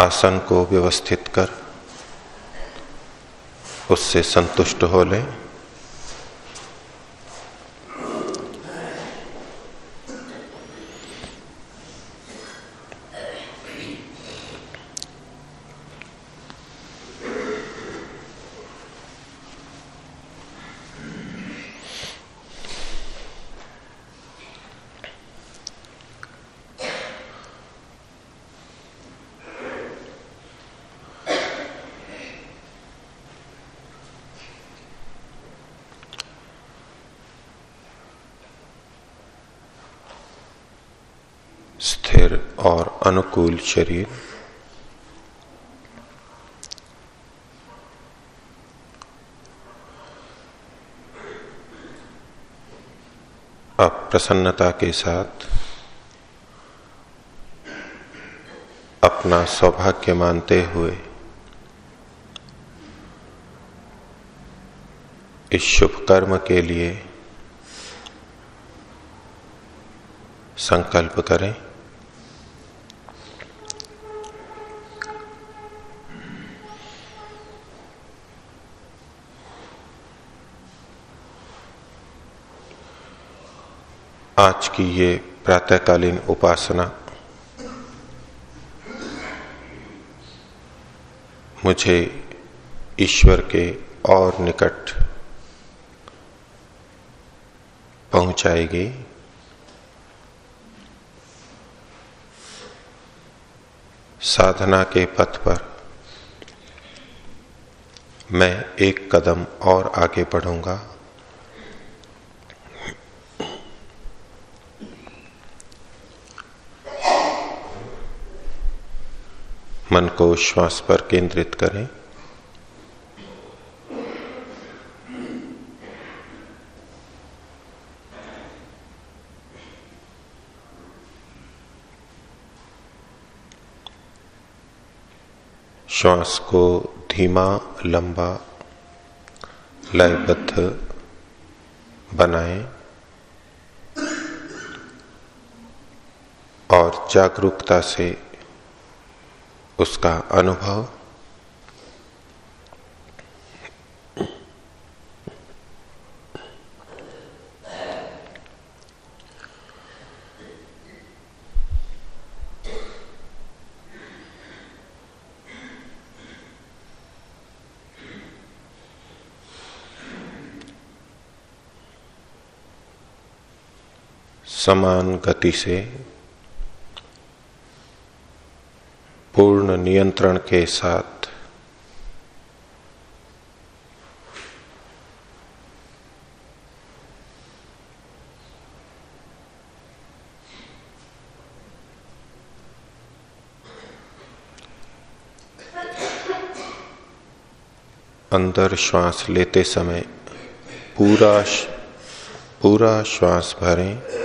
आसन को व्यवस्थित कर उससे संतुष्ट हो लें स्थिर और अनुकूल शरीर। अब प्रसन्नता के साथ अपना सौभाग्य मानते हुए इस शुभ कर्म के लिए संकल्प करें। आज की ये प्रातःकालीन उपासना। मुझे ईश्वर के और निकट पहुंचाएगी। साधना के पथ पर मैं एक कदम और आगे बढ़ूँगा। मन को श्वास पर केंद्रित करें। श्वास को धीमा, लंबा, लयबद्ध बनाएँ और जागरूकता से उसका अनुभव? समान गति से पूर्ण नियंत्रण के साथ। अंदर श्वास लेते समय पूरा पूरा श्वास भरें।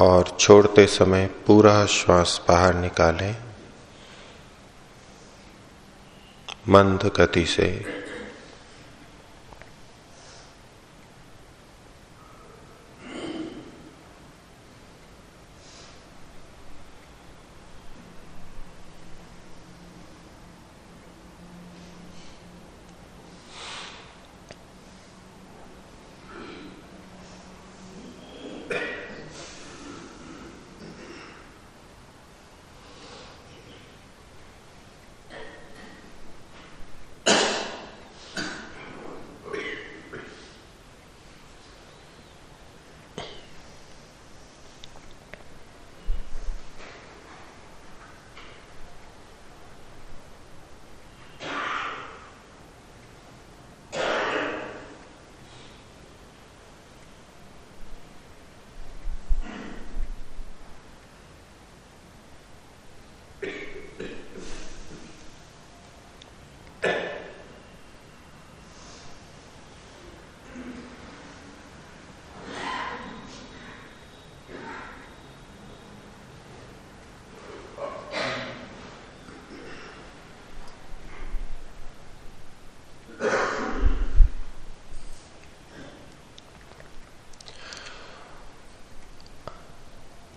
और छोड़ते समय पूरा श्वास बाहर निकालें। मंद गति से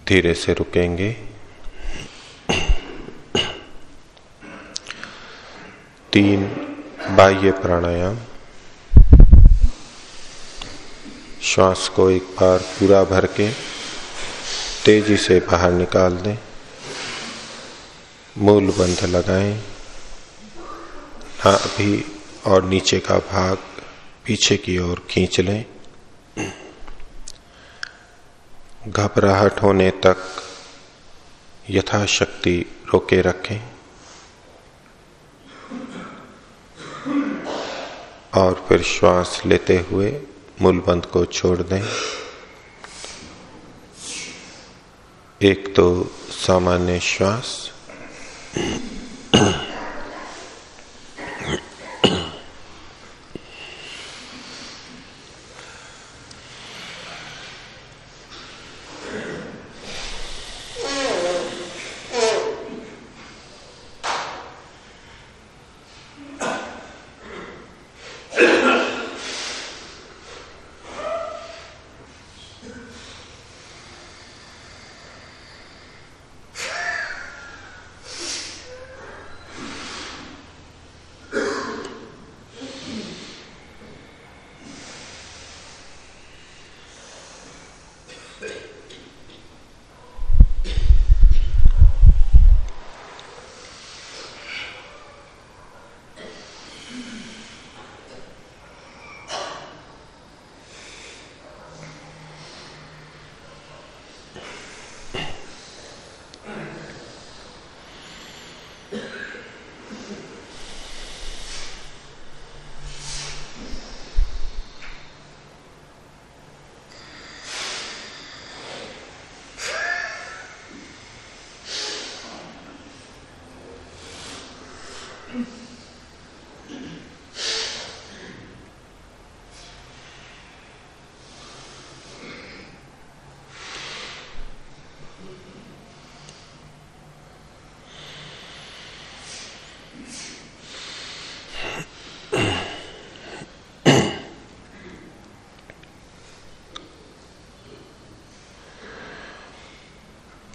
धीरे से रुकेंगे। तीन बाह्य प्राणायाम। श्वास को एक बार पूरा भर के तेज़ी से बाहर निकाल दें। मूल बंध लगाएँ। ना अभी और नीचे का भाग पीछे की ओर खींच लें। घबराहट होने तक यथाशक्ति रोके रखें और फिर श्वास लेते हुए मूलबंध को छोड़ दें। एक तो सामान्य श्वास।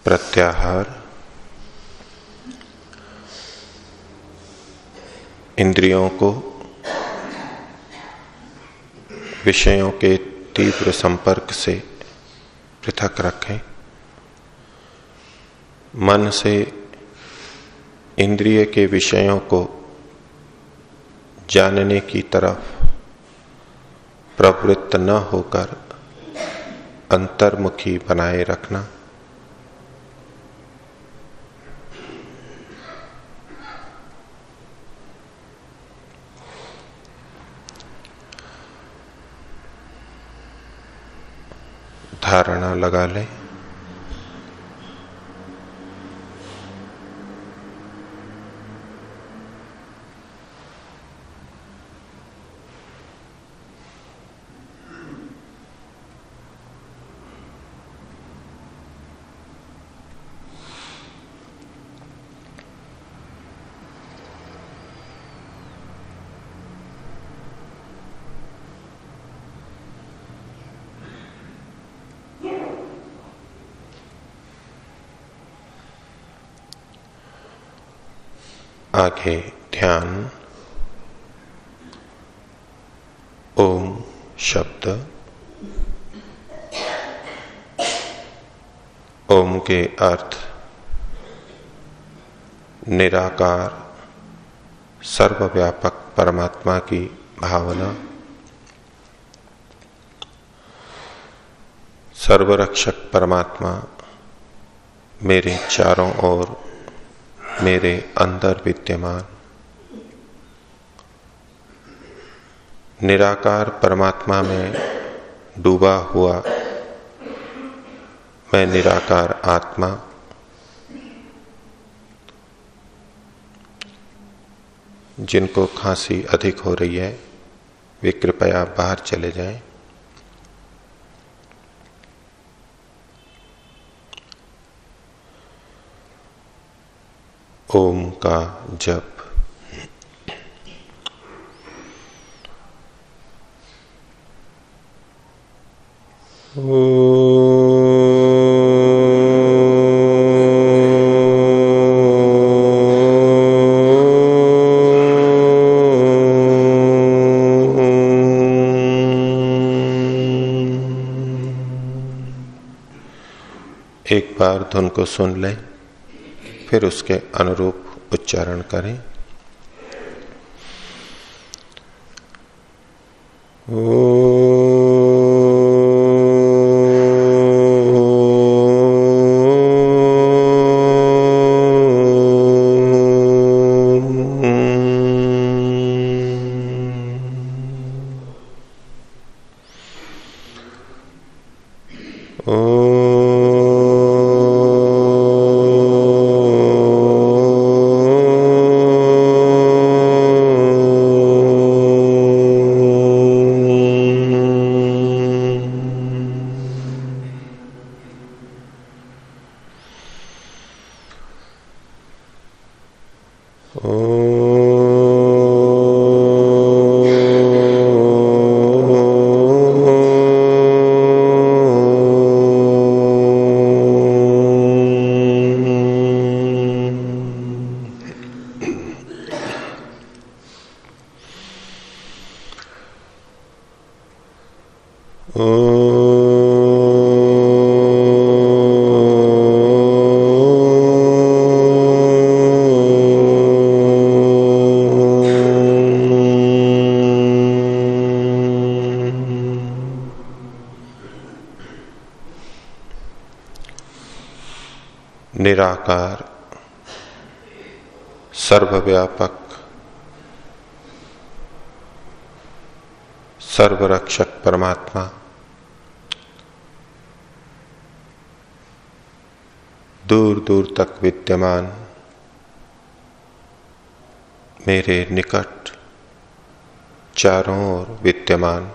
प्रत्याहार। इंद्रियों को, विषयों के तीव्र संपर्क से पृथक रखें। मन से इंद्रिय के विषयों को जानने की तरफ़ प्रवृत्त न होकर अंतर्मुखी बनाए रखना। धारणा लगा लें। आगे ध्यान। ओम शब्द। ओम के अर्थ। निराकार, सर्वव्यापक परमात्मा की भावना। सर्वरक्षक परमात्मा, मेरे चारों ओर। मेरे अंदर विद्यमान। निराकार परमात्मा में डूबा हुआ मैं निराकार आत्मा। जिनको खांसी अधिक हो रही है, वे कृपया बाहर चले जाएँ। ओम का जप। एक बार तो धुन को सुन लें। फिर उसके अनुरूप उच्चारण करें। ओ सर्वव्यापक, सर्वरक्षक परमात्मा। दूर दूर तक विद्यमान, मेरे निकट चारों ओर विद्यमान।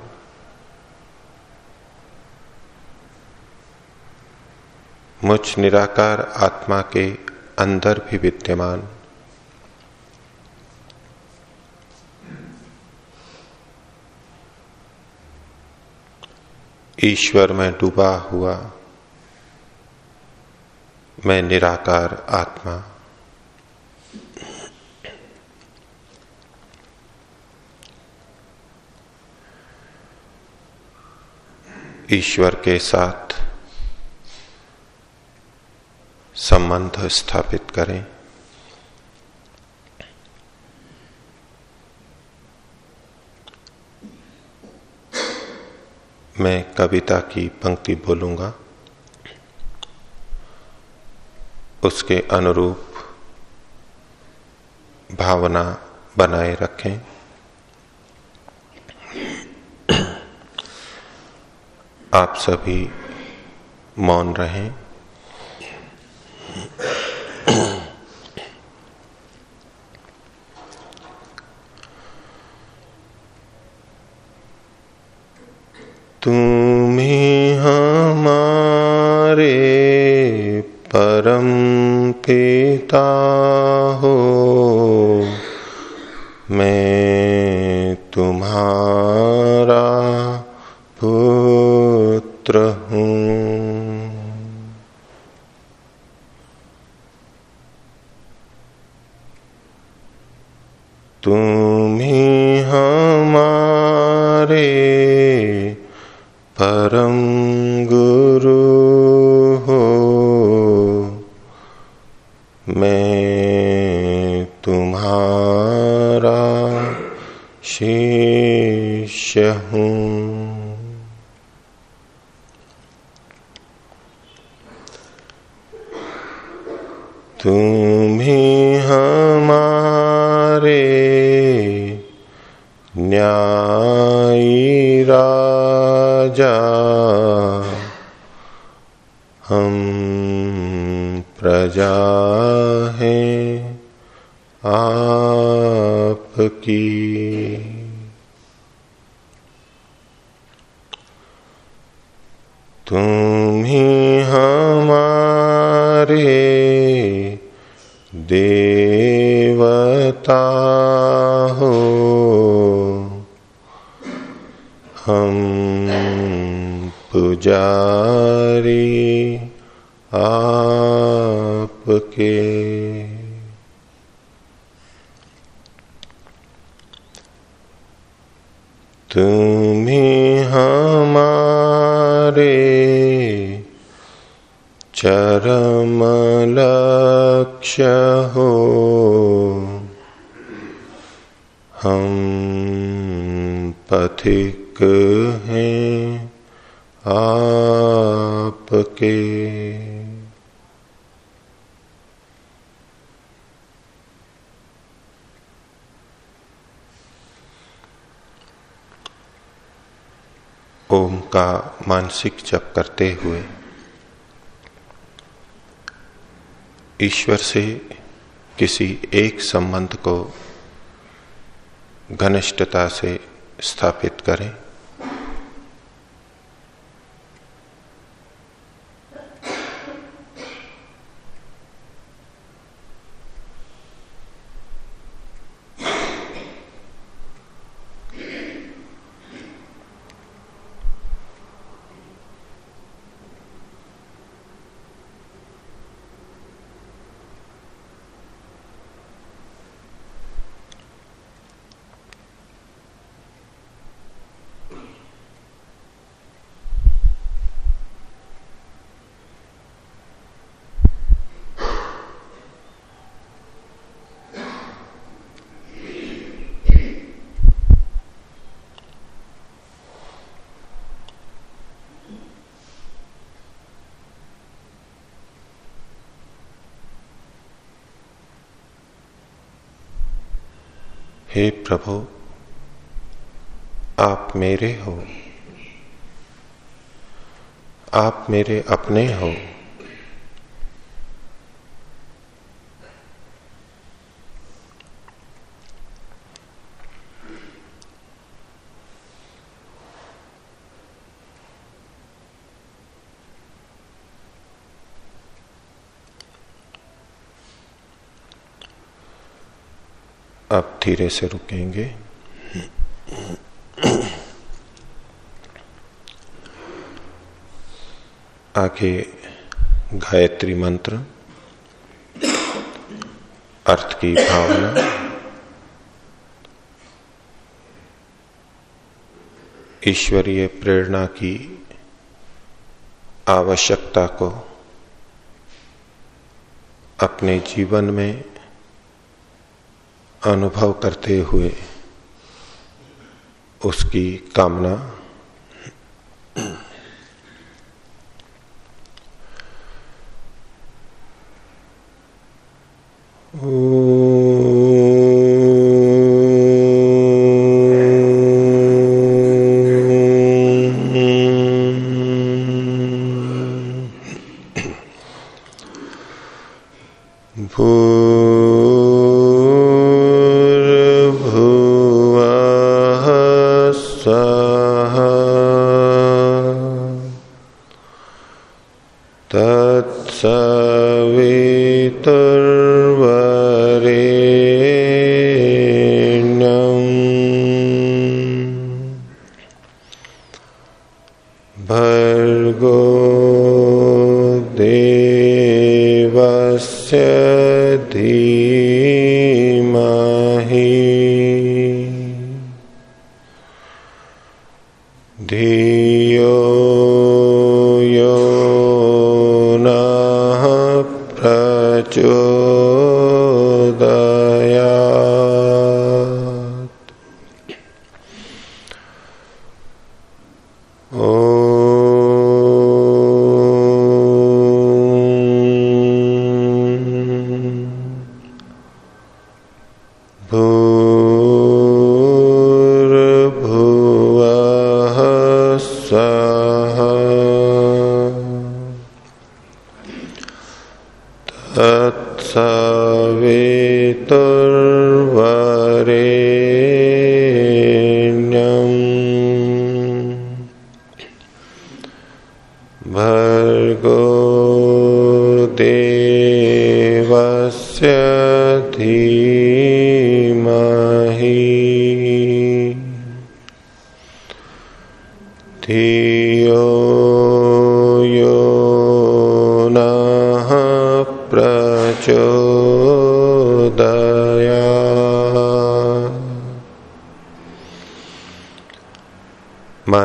मुझ निराकार आत्मा के अंदर भी विद्यमान। ईश्वर में डूबा हुआ मैं निराकार आत्मा। ईश्वर के साथ संबंध स्थापित करें। मैं कविता की पंक्ति बोलूँगा। उसके अनुरूप भावना बनाए रखें। आप सभी मौन रहें। Tum. चरम लक्ष्य हो हम पथिक हैं आपके। ओम का मानसिक जप करते हुए ईश्वर से किसी एक संबंध को घनिष्ठता से स्थापित करें हे प्रभु आप मेरे हो। आप मेरे अपने हो। अब धीरे से रुकेंगे। आगे गायत्री मंत्र, अर्थ की भावना, ईश्वरीय प्रेरणा की आवश्यकता को अपने जीवन में अनुभव करते हुए उसकी कामना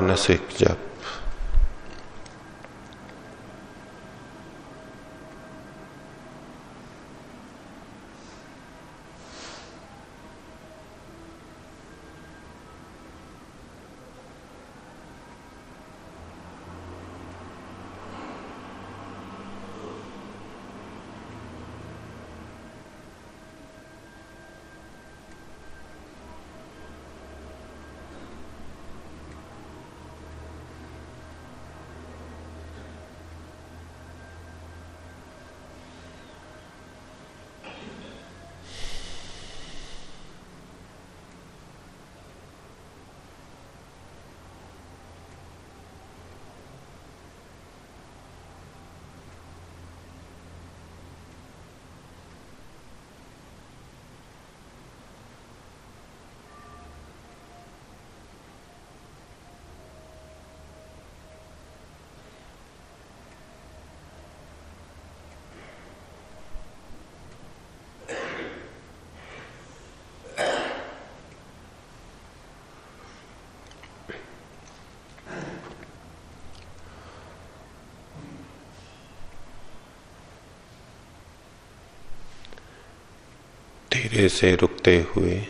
मानसिक जप। से रुकते हुए।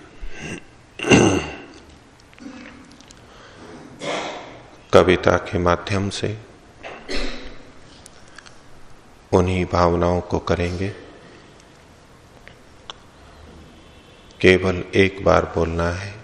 कविता के माध्यम से उन्हीं भावनाओं को करेंगे। केवल एक बार बोलना है।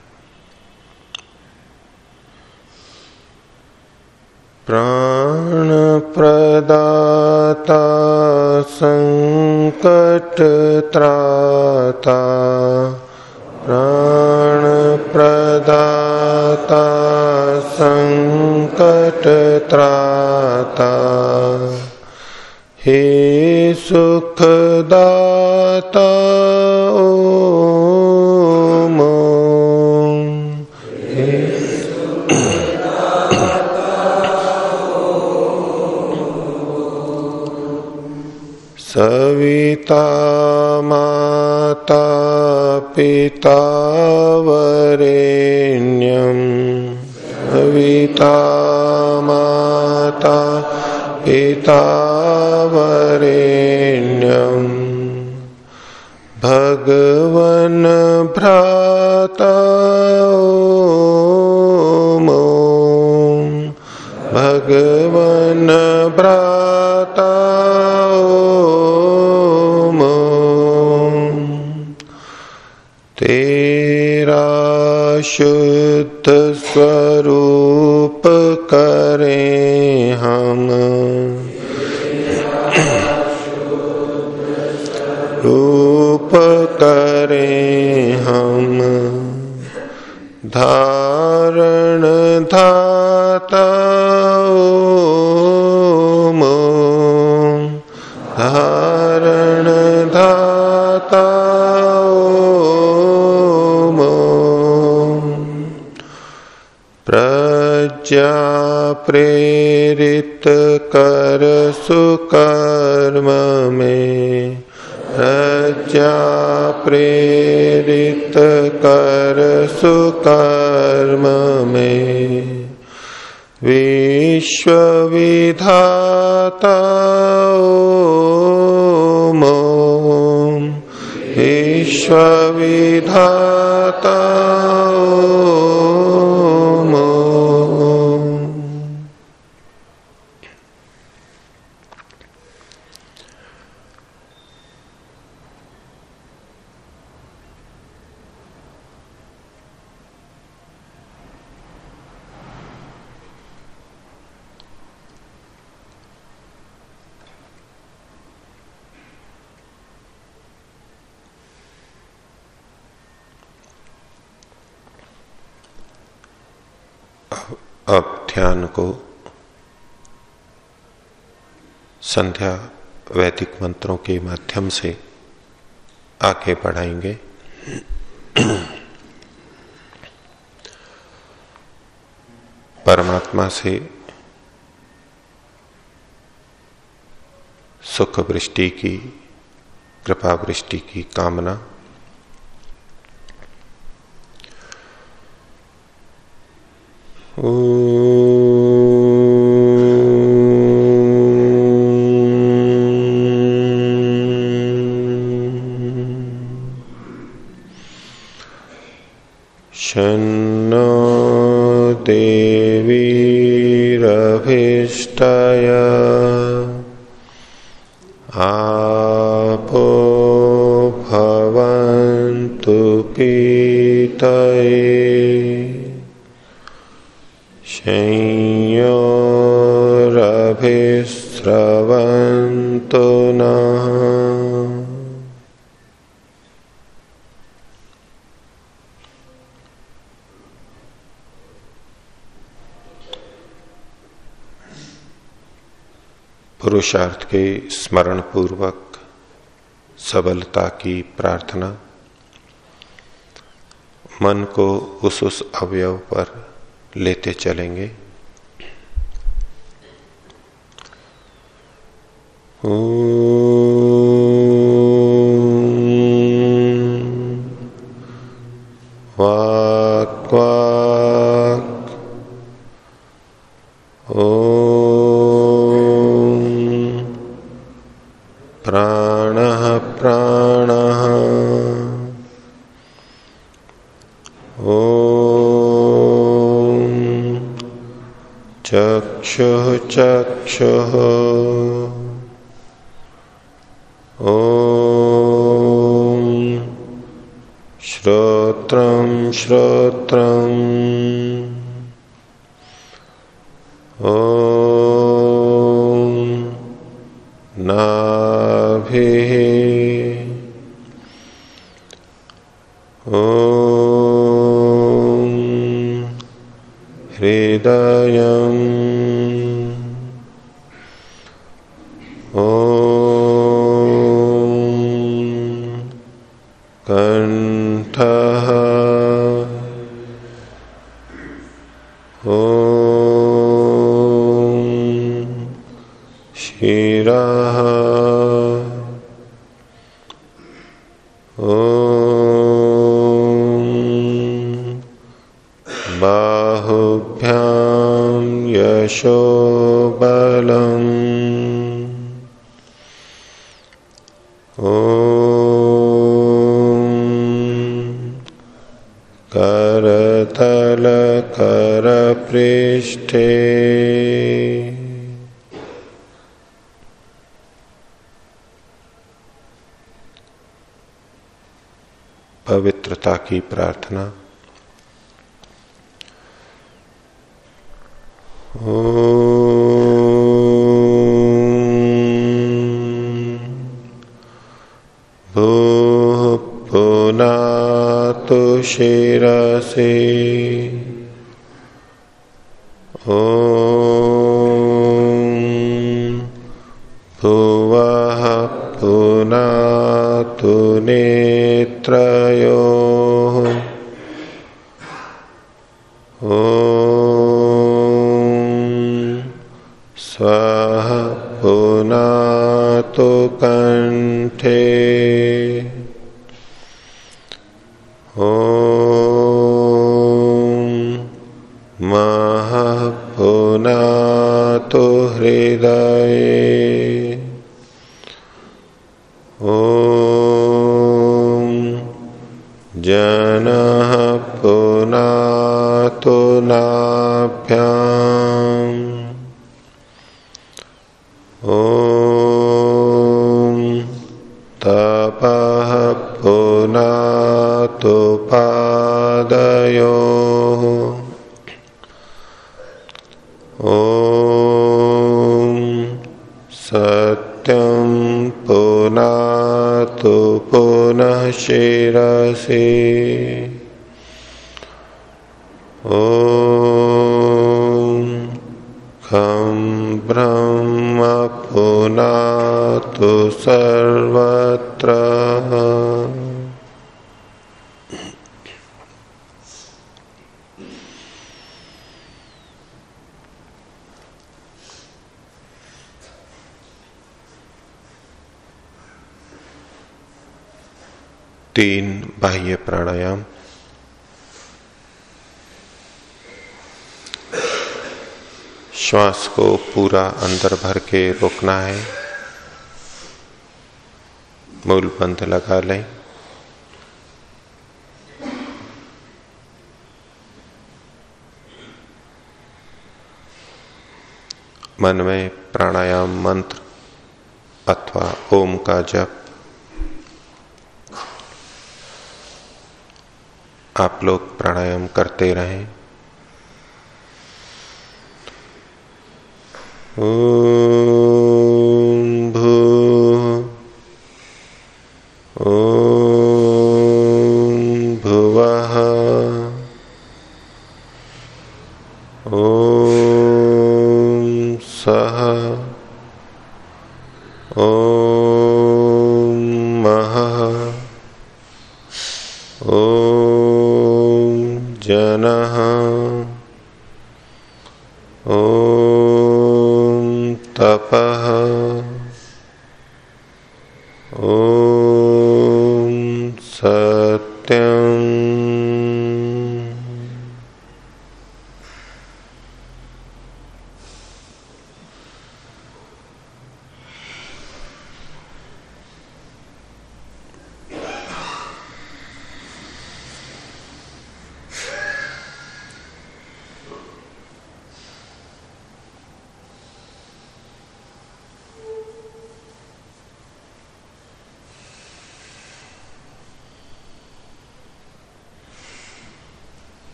को संध्या वैदिक मंत्रों के माध्यम से आगे बढ़ाएँगे। परमात्मा से सुख वृष्टि की कृपा वृष्टि की कामना। शन्नो पुरुषार्थ के स्मरण पूर्वक सबलता की प्रार्थना। मन को उस उस अवयव पर लेते चलेंगे। चक्षु। ओ श्रोत्रं श्रोत्रम्। ओ की प्रार्थना। भू शेरा शिरसि। Oh. तीन बाह्य प्राणायाम। श्वास को पूरा अंदर भर के रोकना है। मूल बंध लगा लें। मन में प्राणायाम मंत्र अथवा ओम का जप आप लोग प्राणायाम करते रहें। भू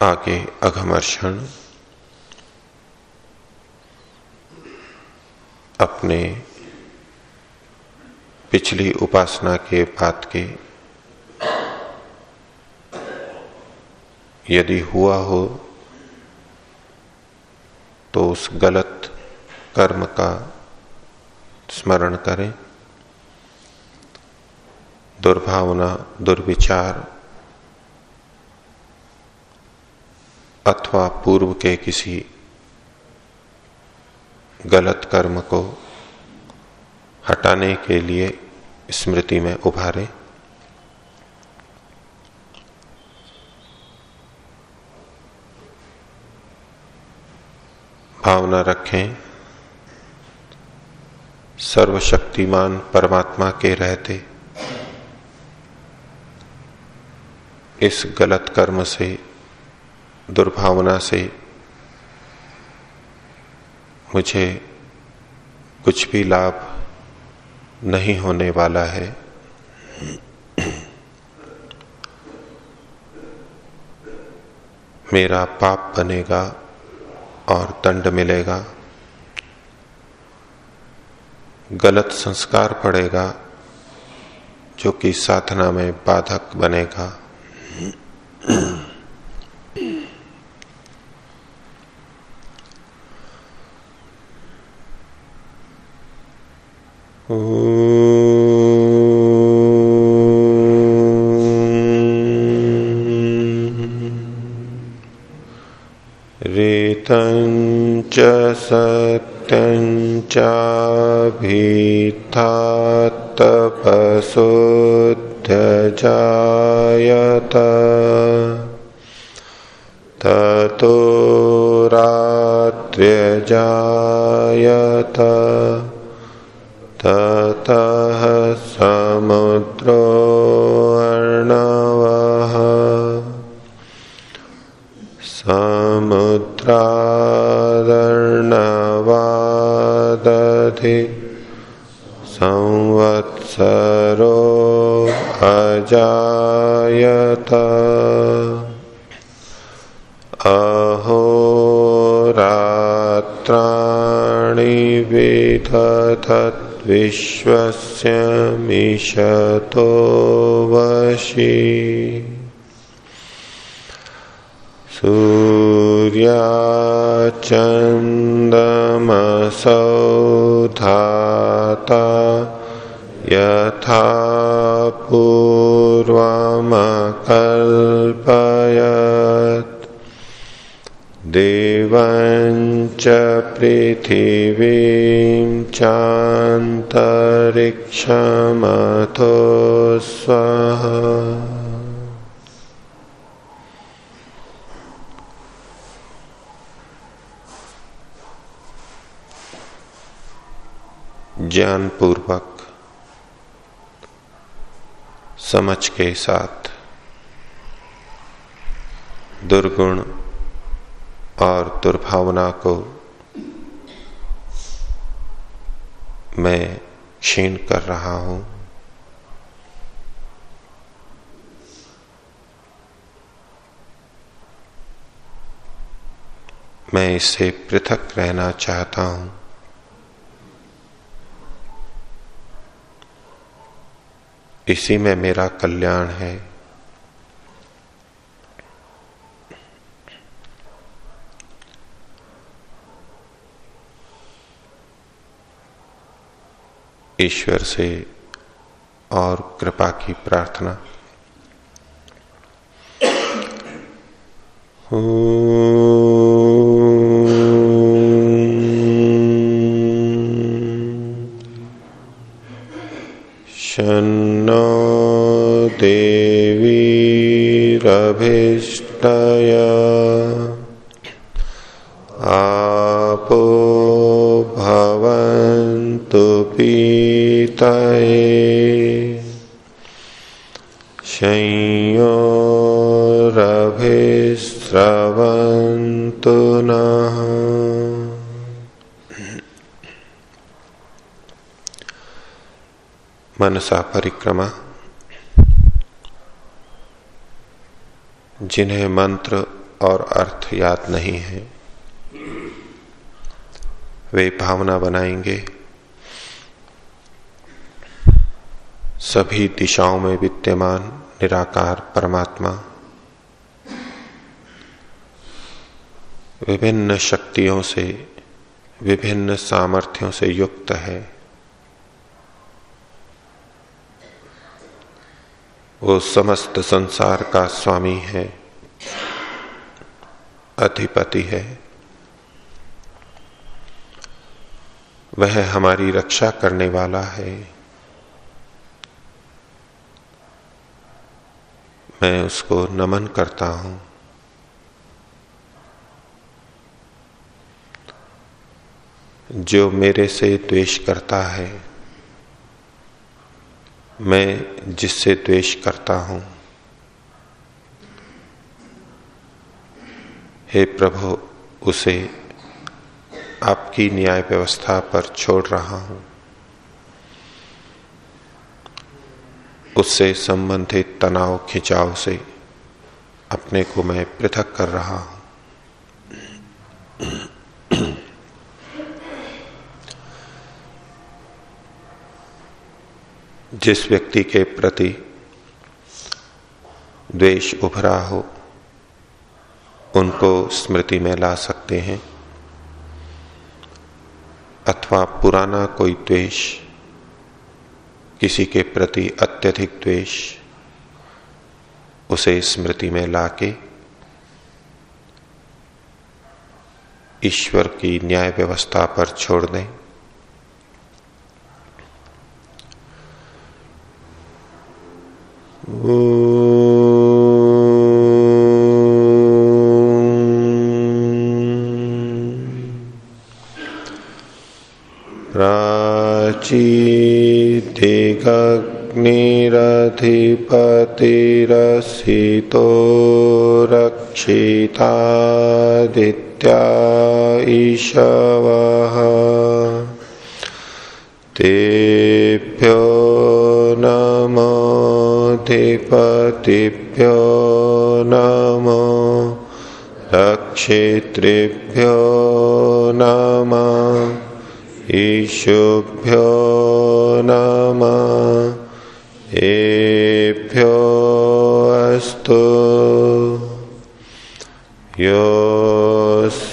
आगे अघमर्षण। अपने पिछली उपासना के बाद के यदि हुआ हो तो उस गलत कर्म का स्मरण करें। दुर्भावना, दुर्विचार अथवा पूर्व के किसी गलत कर्म को हटाने के लिए स्मृति में उभारें। भावना रखें, सर्वशक्तिमान परमात्मा के रहते। इस गलत कर्म से दुर्भावना से मुझे कुछ भी लाभ नहीं होने वाला है। मेरा पाप बनेगा और दंड मिलेगा। गलत संस्कार पड़ेगा, जो कि साधना में बाधक बनेगा। ऋतञ्च सत्यञ्चाभिथात्तपशुद्धजायत ततो रात्र्यजायत। ततः समुद्रो अर्णवः। समुद्रादर्णवादधि संवत्सरो अजायत। अहोरात्राणि विदधत्। विश्वस्य मिषतो वशी। सूर्याचन्दमसौ धाता यथा पूर्वमकल्पयत्। देवञ्च पृथिवीं चान्तरिक्षमथो स्वः ज्ञान पूर्वक समझ के साथ दुर्गुण और दुर्भावना को मैं क्षीण कर रहा हूँ। मैं इससे पृथक रहना चाहता हूँ। इसी में मेरा कल्याण है। ईश्वर से और कृपा की प्रार्थना। शन्नो देवीरभिष्टय आपो पीतये संयोरभिस्रवन्तु नः। मनसा परिक्रमा। जिन्हें मंत्र और अर्थ याद नहीं है, वे भावना बनाएँगे। सभी दिशाओं में विद्यमान, निराकार परमात्मा। विभिन्न शक्तियों से, विभिन्न सामर्थ्यों से युक्त है। वो समस्त संसार का स्वामी है, अधिपति है। वह हमारी रक्षा करने वाला है। मैं उसको नमन करता हूँ। जो मेरे से द्वेष करता है, मैं जिससे द्वेष करता हूँ। हे प्रभु, उसे आपकी न्याय व्यवस्था पर छोड़ रहा हूँ। उससे संबंधित तनाव, खिंचाव से अपने को मैं पृथक कर रहा हूँ। जिस व्यक्ति के प्रति द्वेष उभरा हो, उनको स्मृति में ला सकते हैं, अथवा पुराना कोई द्वेष किसी के प्रति अत्यधिक द्वेष, उसे स्मृति में लाके ईश्वर की न्याय व्यवस्था पर छोड़ दें। प्राचीदिगग्निरधिपतिरसितो रक्षितादित्या ईशवः। तेभ्यो नमोधिपतिभ्यो नमो रक्षेत्रेभ्यो नम। ईशुभ्यो नम। एभ्यो अस्तु। योऽस्मान्देष्टियं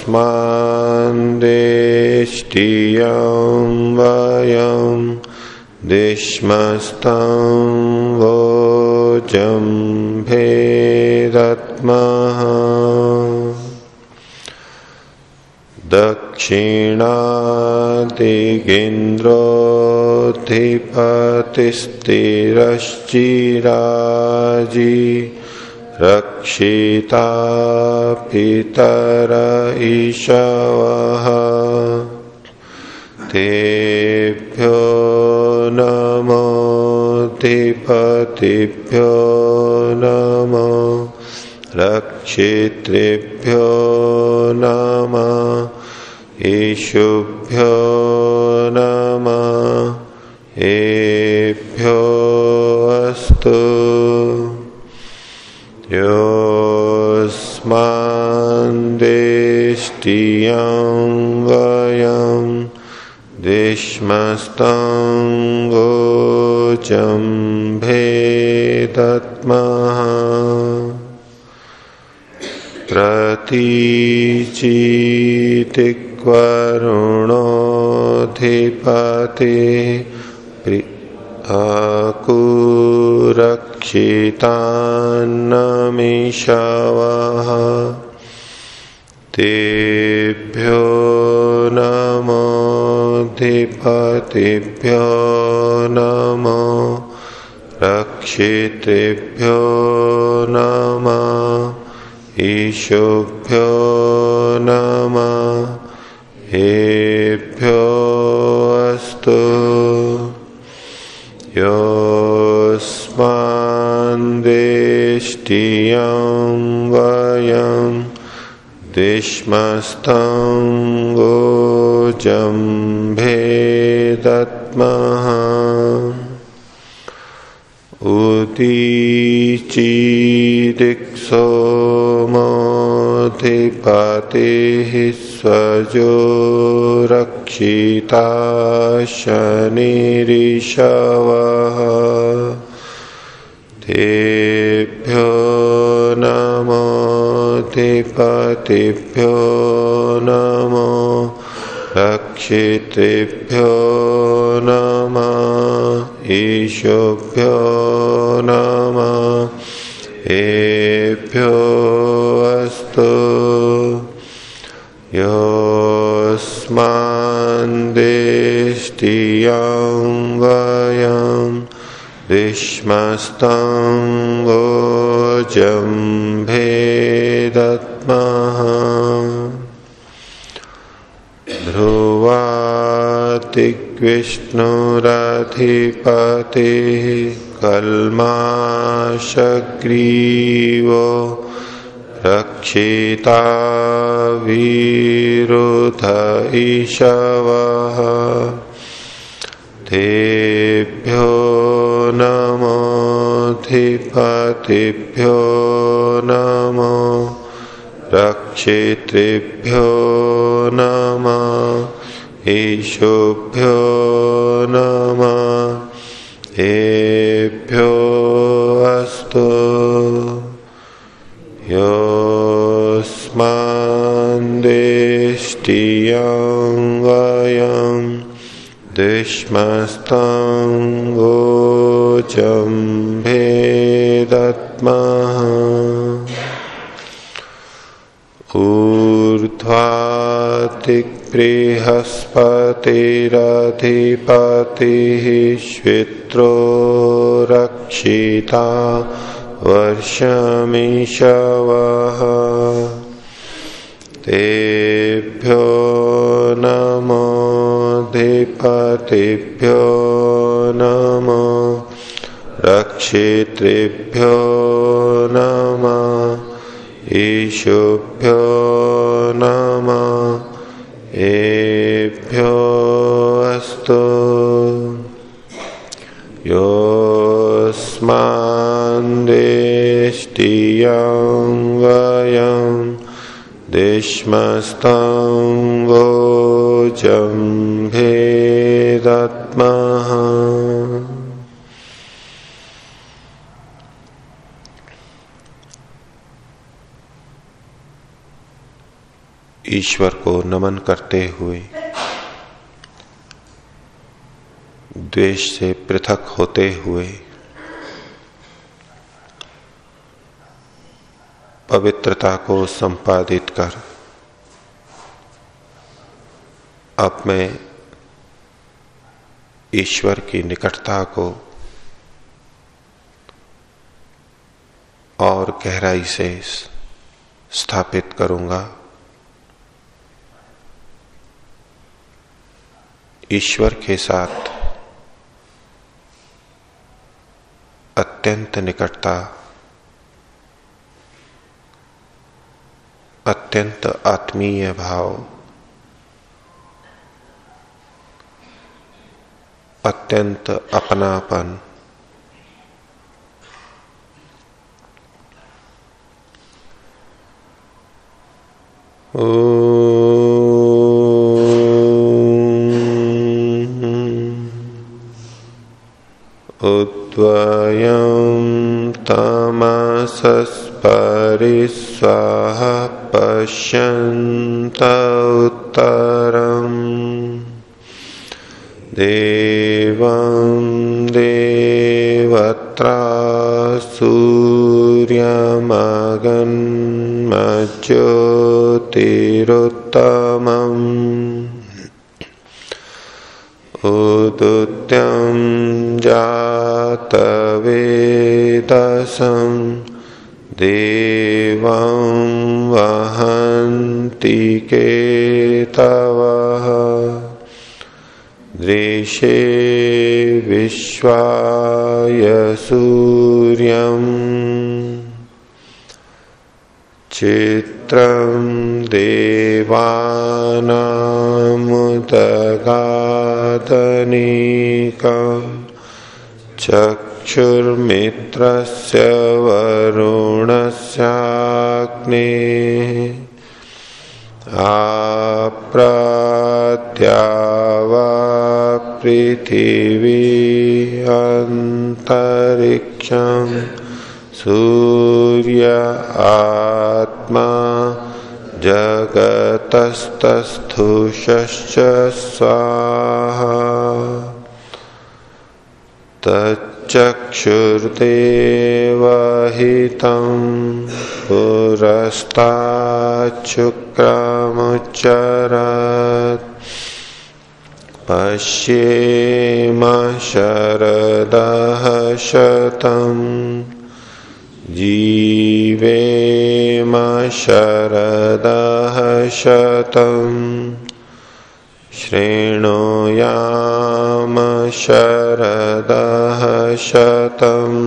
वयं दिश्मस्तं वोजं भेदत्मः। दक्षिणादिगेन्द्रोऽधिपतिस्तिरश्चिराजी रक्षिता पितर ईशवः तेभ्यो नमोधिपतिभ्यो नमो रक्षितृभ्यो नम ईशुभ्यो नम एभ्यो अस्तु। योऽस्मान्देष्टियं वयं भेदत्मः। प्रतीचीतिक्वरुणोऽधिपते अकुरक्षितान्नमिषवः तेभ्यो नमोधिपतिभ्यो नमो रक्षितेभ्यो नमः ईशुभ्यो नम। हेभ्यो अस्तु। योऽस्मान्देष्टियं वयं दिश्मस्तं गोजं भेदत्मः उदीचीदिक्सोमो स्वजो रक्षिता शनिरिषवः तेभ्यो नमोऽधिपतिभ्यो नमो। रक्षितृभ्यो विश्मस्तं भेदत्मः ध्रुवातिग्विष्णुरधिपतिः कल्माशग्रीवो रक्षिता वीरुध ईशवः नमोऽधिपतिभ्यो नमो रक्षितृभ्यो नम ईशुभ्यो नम एभ्यो अस्तु। योऽस्मान्देष्टियं वयं ऊर्ध्वातिक्बृहस्पतिरधिपतिः श्वित्रो रक्षिता वर्षमीशवः तेभ्यो नमोऽधिपतिभ्यो नमो। रक्षितृभ्यो भेदत्मः। ईश्वर को नमन करते हुए, द्वेष से पृथक होते हुए, पवित्रता को संपादित कर अब मैं ईश्वर की निकटता को और गहराई से स्थापित करूँगा। ईश्वर के साथ अत्यंत निकटता, अत्यंत आत्मीय भाव अत्यंत अपनापन। उद्वयं तमसस्परिस्वाह पश्यन्त वहन्ति तव दृशे विश्वाय सूर्यम्। चित्रं देवानामुदगातनीकं पृथिवी अन्तरिक्षम् सूर्य आत्मा जगतस्तस्थुषश्च स्वाहा। तच्चक्षुर्देवहितं पुरस्ताच्छुक्रमुच्चरत्। पश्येम शरदः शतम् जीवेम शरदः शतम् शृणुयाम शरदः शतम्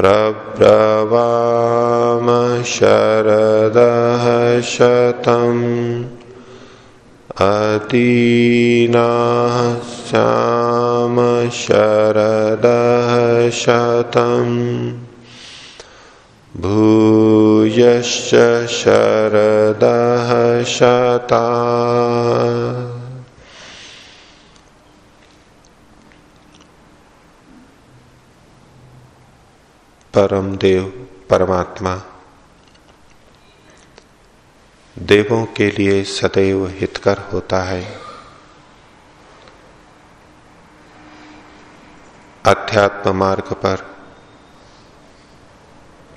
प्रब्रवाम शरदः शतम् अतीनाः श्याम शरदः शतम्। भूयश्च शरदः शता। परम देव परमात्मा। देवों के लिए सदैव हितकर होता है। अध्यात्म मार्ग पर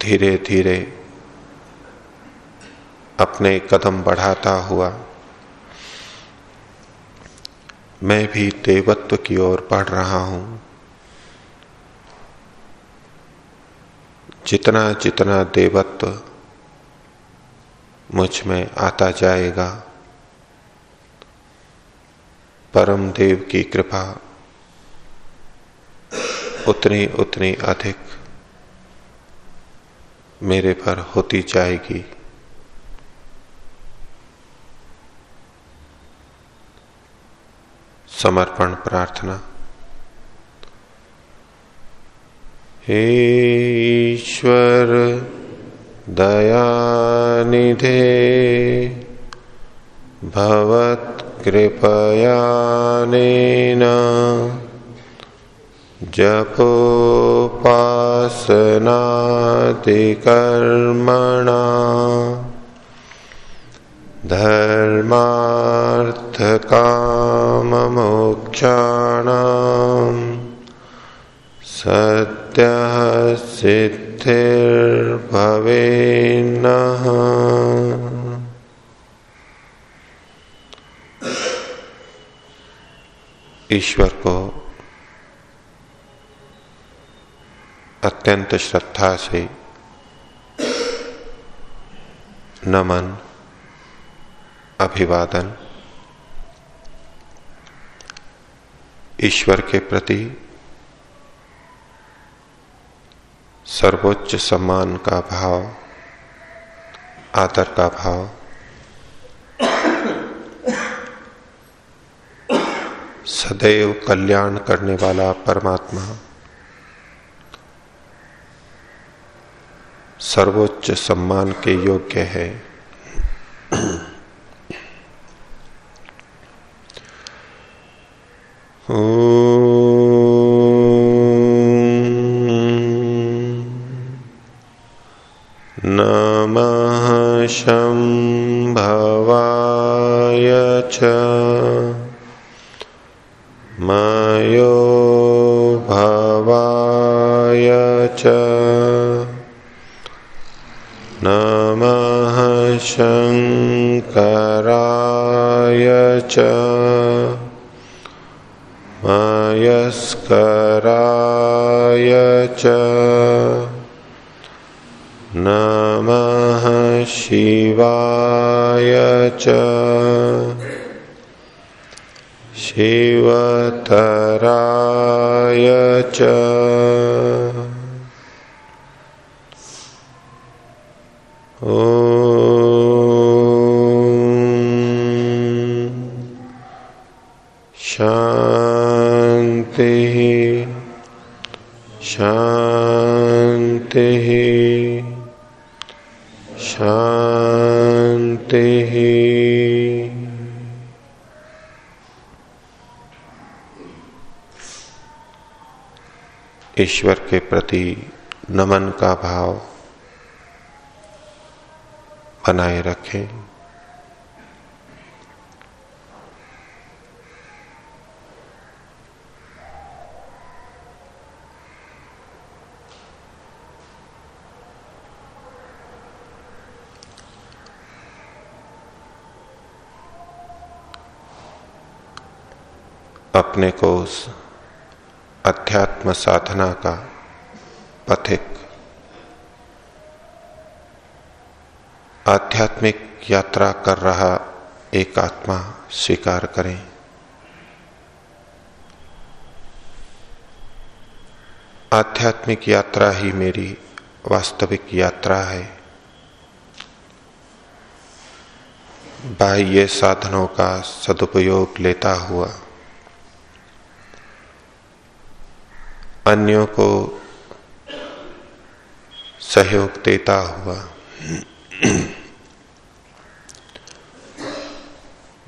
धीरे धीरे अपने कदम बढ़ाता हुआ मैं भी देवत्व की ओर बढ़ रहा हूँ। जितना जितना देवत्व मुझमें आता जाएगा। परम देव की कृपा उतनी उतनी अधिक मेरे पर होती जाएगी। समर्पण प्रार्थना। हे ईश्वर दयानिधे भवत्कृपयानेन जपोपासनादिकर्मणा धर्मार्थकाममोक्षाणाम् सत्यः सिद्धिर्भवेन्नः। ईश्वर को अत्यंत श्रद्धा से नमन अभिवादन ईश्वर के प्रति सर्वोच्च सम्मान का भाव, आदर का भाव। सदैव कल्याण करने वाला परमात्मा, सर्वोच्च सम्मान के योग्य है। नमः शम्भवाय च मयो भवाय च नमः शङ्कराय च मयस्कराय शिवतराय च। ईश्वर के प्रति नमन का भाव बनाए रखें। अपने को उस अध्यात्म साधना का पथिक। आध्यात्मिक यात्रा कर रहा एक आत्मा स्वीकार करें। आध्यात्मिक यात्रा ही मेरी वास्तविक यात्रा है। बाह्य साधनों का सदुपयोग लेता हुआ अन्यों को सहयोग देता हुआ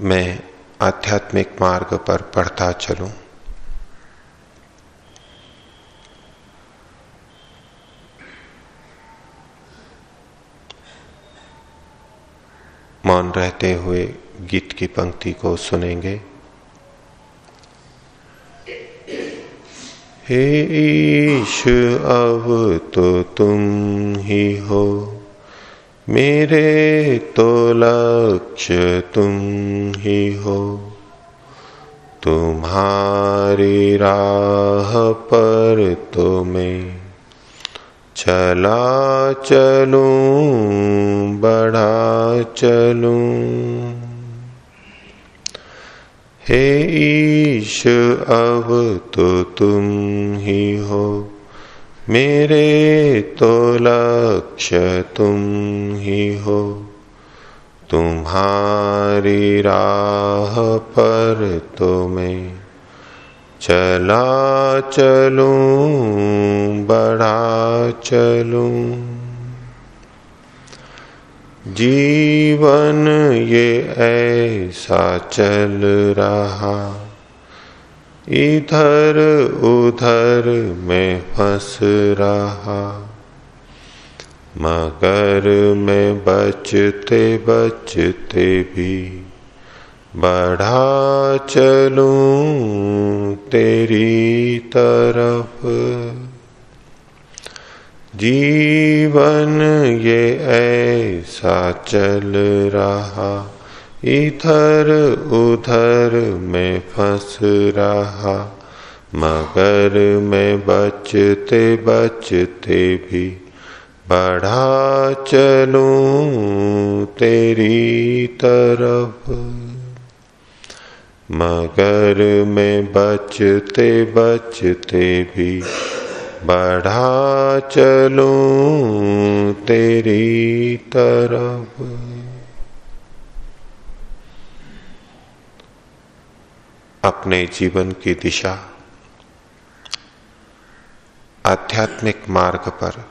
मैं आध्यात्मिक मार्ग पर पढ़ता चलूँ। मौन रहते हुए गीत की पंक्ति को सुनेंगे। हे ईश अब तो तुम ही हो। मेरे तो लक्ष्य तुम ही हो। तुम्हारी राह पर तो मैं चला चलूँ, बढ़ा चलूँ। हे ईश, अब तो तुम ही हो। मेरे तो लक्ष्य तुम ही हो। तुम्हारी राह पर तो मैं चला चलूँ बढ़ा चलूँ। जीवन ये ऐसा चल रहा। इधर उधर में फंस रहा। मगर मैं बचते बचते भी बढ़ा चलूँ तेरी तरफ़। जीवन ये ऐसा चल रहा, इधर उधर में फंस रहा, मगर मैं बचते बचते भी बढ़ा चलूँ तेरी तरफ़। मगर मैं बचते बचते भी बढ़ा चलूँ तेरी तरफ़। अपने जीवन की दिशा, आध्यात्मिक मार्ग पर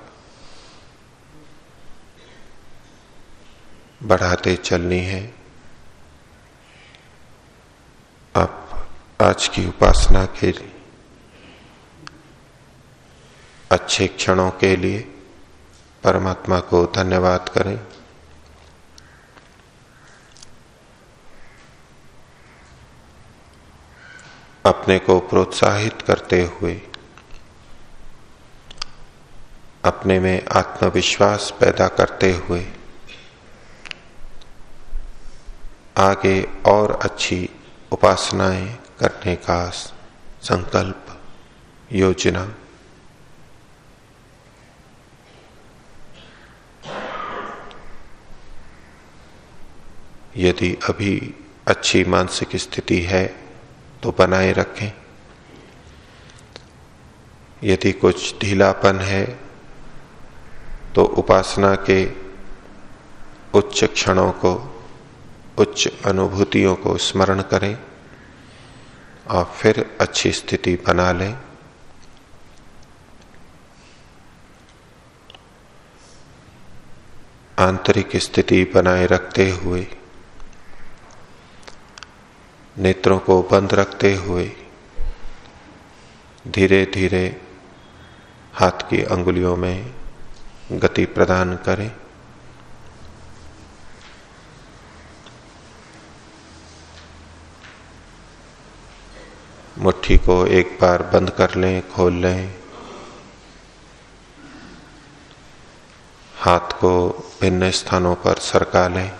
बढ़ाते चलनी है। आप आज की उपासना के लिए अच्छे क्षणों के लिए परमात्मा को धन्यवाद करें। अपने को प्रोत्साहित करते हुए, अपने में आत्मविश्वास पैदा करते हुए, आगे और अच्छी उपासनाएँ करने का संकल्प, योजना यदि अभी अच्छी मानसिक स्थिति है तो बनाए रखें। यदि कुछ ढीलापन है तो उपासना के उच्च क्षणों को, उच्च अनुभूतियों को स्मरण करें और फिर अच्छी स्थिति बना लें। आंतरिक स्थिति बनाए रखते हुए नेत्रों को बंद रखते हुए धीरे धीरे हाथ की अंगुलियों में गति प्रदान करें। मुट्ठी को एक बार बंद कर लें, खोल लें। हाथ को भिन्न स्थानों पर सरका लें।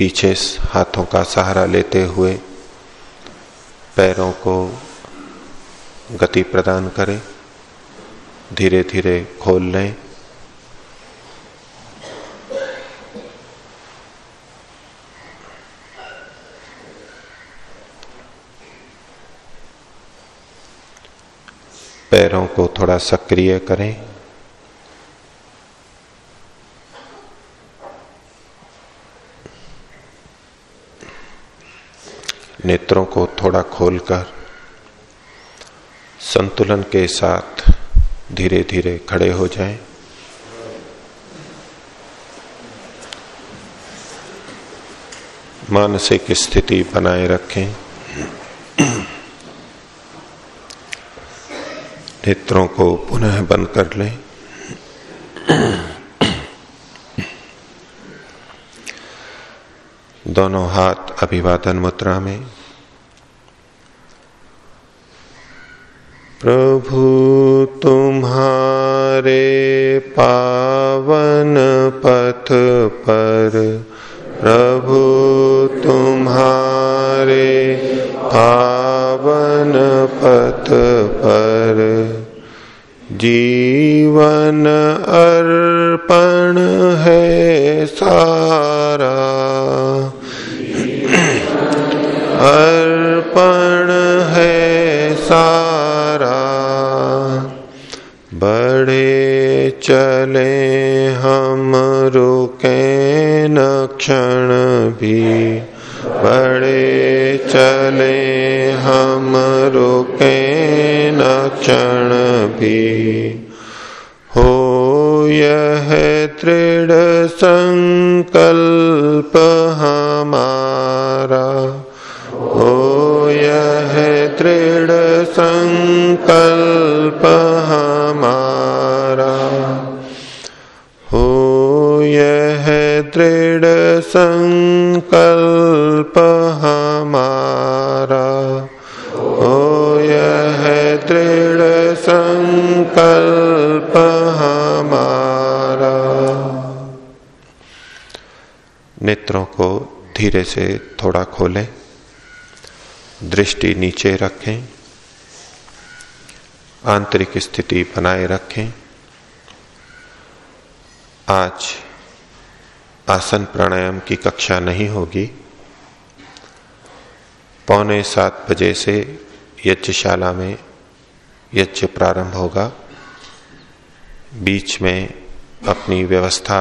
पीछे हाथों का सहारा लेते हुए पैरों को गति प्रदान करें धीरे धीरे खोल लें। पैरों को थोड़ा सक्रिय करें। नेत्रों को थोड़ा खोलकर संतुलन के साथ धीरे धीरे खड़े हो जाएँ। मानसिक स्थिति बनाए रखें नेत्रों को पुनः बंद कर लें दोनों हाथ अभिवादन मुद्रा में। प्रभु तुम्हारे पावन पथ पर, प्रभु तुम्हारे पावन पथ पर, जीवन अर्पण है सारा। अर्पण है सारा। बड़े चले हम, रुके न क्षण भी। बड़े चले हम, रुके न क्षण भी। हो यह दृढ़ संकल्प हमारा। हो यह दृढ़ संकल्प हमारा। हो यह दृढ़ संकल्प हमारा। हो यह दृढ़ संकल्प हमारा। नेत्रों को धीरे से थोड़ा खोलें। दृष्टि नीचे रखें, आंतरिक स्थिति बनाए रखें। आज आसन प्राणायाम की कक्षा नहीं होगी। पौने सात बजे से यज्ञशाला में यज्ञ प्रारंभ होगा। बीच में अपनी व्यवस्था